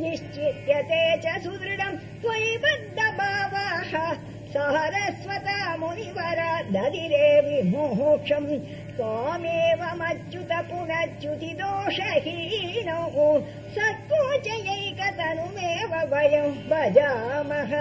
निश्चित्यते च सुदृढम् त्वयि बद्धभावाः सरस्वता मुनिवर मुनिवरा विमोक्षम् त्वामेवमच्युत पुनच्युति त्वामेवमच्युत पुनर्च्युतिदोषहीनौ सत्कोचयैकतनुमेव वयम् भजामः।